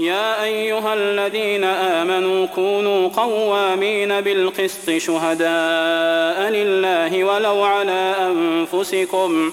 يا أيها الذين آمنوا كونوا قوامين بالقسط شهداء لله ولو على أنفسكم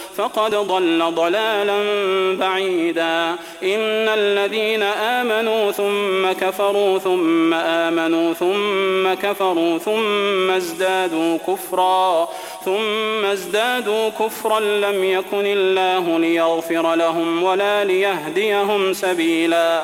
فقد ضل ضلالا بعيدا. إن الذين آمنوا ثم كفروا ثم آمنوا ثم كفروا ثم ازدادوا كفرا ثم ازدادوا كفرا لم يكن الله ليغفر لهم ولا ليهديهم سبيلا.